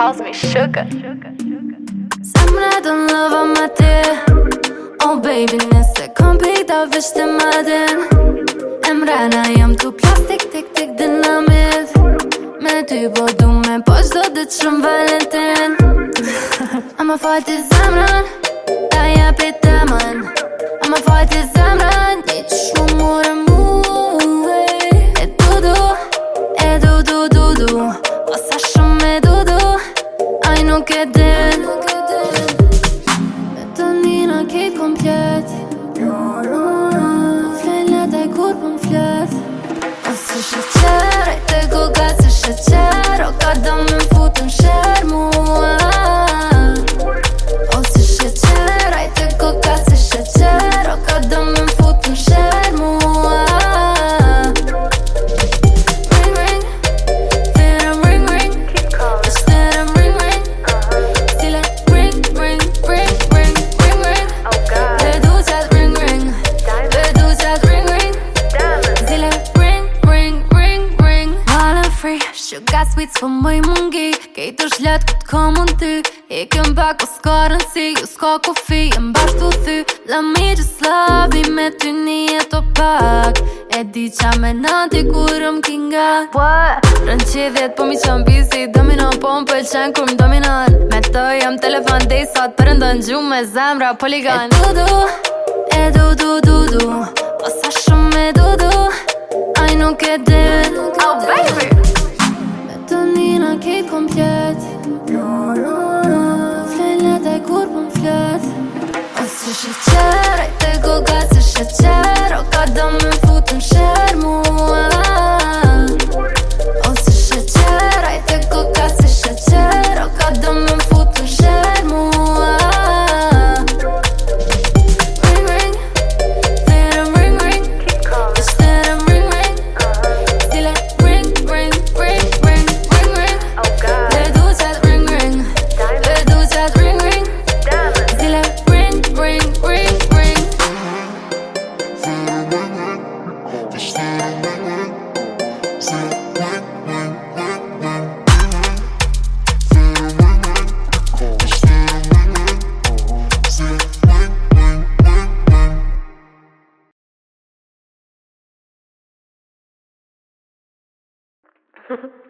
calls me sugar. Semradan lovamadı Oh baby den. neyse komple davıştırmadın Emranayım tu plastik tek tek dinamit Me ty bodu me pozdodyczym walentin Ama fati zemran nuk den Nuk e den Me të nina ke komplet Flenet e kur pëm po flet Ose shëqer E te gogat se shëqer O ka do me më futën shër mua ka sweet s'po më i mungi Kej të shlet ku t'ka mund ty E këm pak o s'ka rënsi Ju s'ka ku fi e mba t'u thy La mi që slavi me ty një e pak E di qa me nati kur ki kinga Rën që djetë po mi qëm bisi Dominon po më pëlqen kur më dominon Me të jam telefon dhe i sot Për ndon gju me zemra poligon E du du E du du du du Osa shumë e du du nuk e din Oh baby qui complète Fais la ta courbe en flat Oh c'est chétière, et tes gogas c'est chétière Oh quand on me fout un chétière Ha ha.